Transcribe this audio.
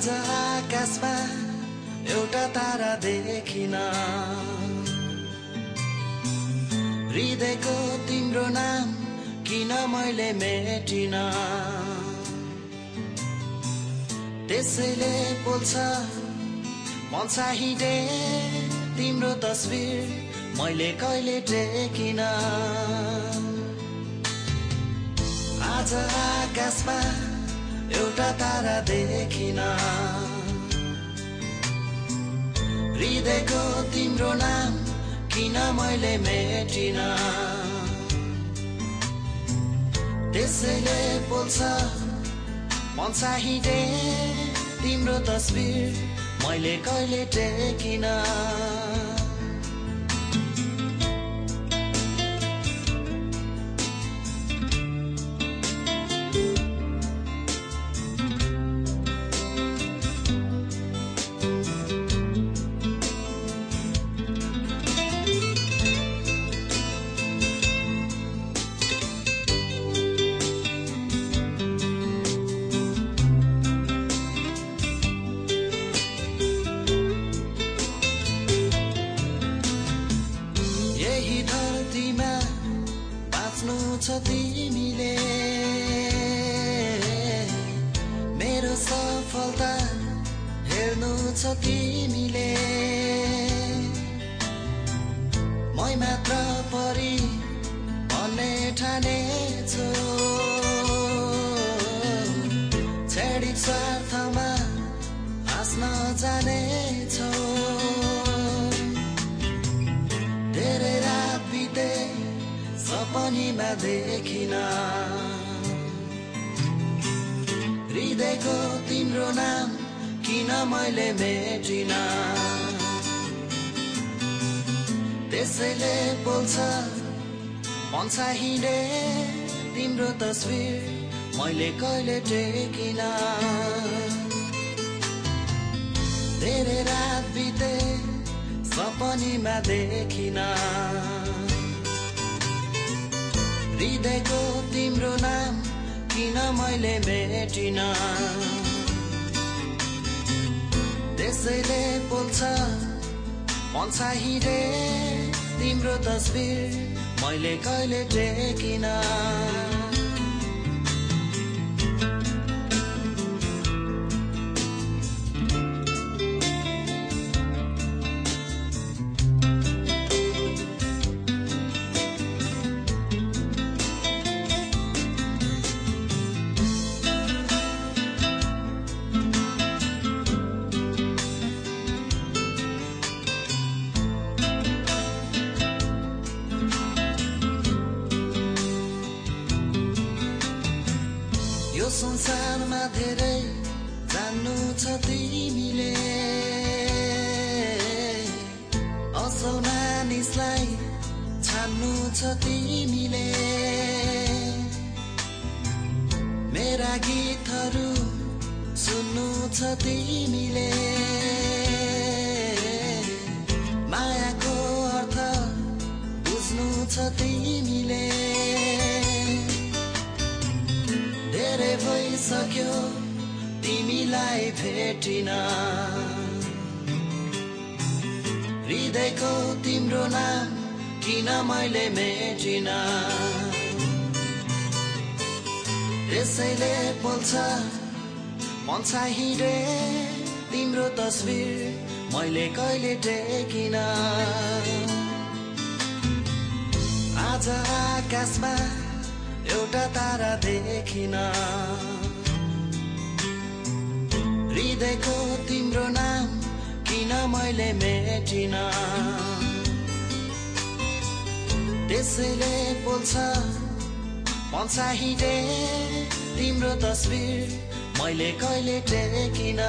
आज आकाशमा एउटा तारा देखिन। हृदयको तिम्रो नाम किन मैले मेटिन? त्यसैले बोल्छ मन चाहिँदे तिम्रो तस्बिर मैले कहिले टेकिन? आज आकाशमा एउटा तारा देखिन। हृदयको तिम्रो नाम किन मैले मेटिन? त्यसैले बोल्छ मन चाहिँदे तिम्रो तस्बिर मैले कहिले टेकिन? छ तिमीले। मै मात्र परि भन्ने ठानेछु छेडिक स्वार्थमा हाँस्न जानेछौ धेरै रात बिते सपनीमा देखिन। हृदयको तिम्रो नाम किन मैले मेटिन? त्यसैले बोल्छ मन चाहिँदे तिम्रो तस्बिर मैले कहिले टेकिन? धेरै रात बिते सपनीमा देखिन। हृदयको तिम्रो नाम किन मैले मेटिन? त्यसैले बोल्छ मन चाहिँदे। तिम्रो तस्बिर मैले कहिले टेकिन संसारमा धेरै जान्नु छ तिमीले। असल मानिसलाई छान्नु छ तिमीले। मेरा गीतहरू सुन्नु छ तिमीले। भइसक्यो तिमीलाई भेटिन। हृदयको तिम्रो नाम किन मैले मेटिन? त्यसैले बोल्छ मन चाहिँदे तिम्रो तस्बिर मैले कहिले टेकिन? आज आकाशमा एउटा तारा देखिन। हृदयको तिम्रो नाम किन मैले मेटिन? त्यसैले बोल्छ चाहिँदे तिम्रो तस्बिर मैले कहिले टेकिन?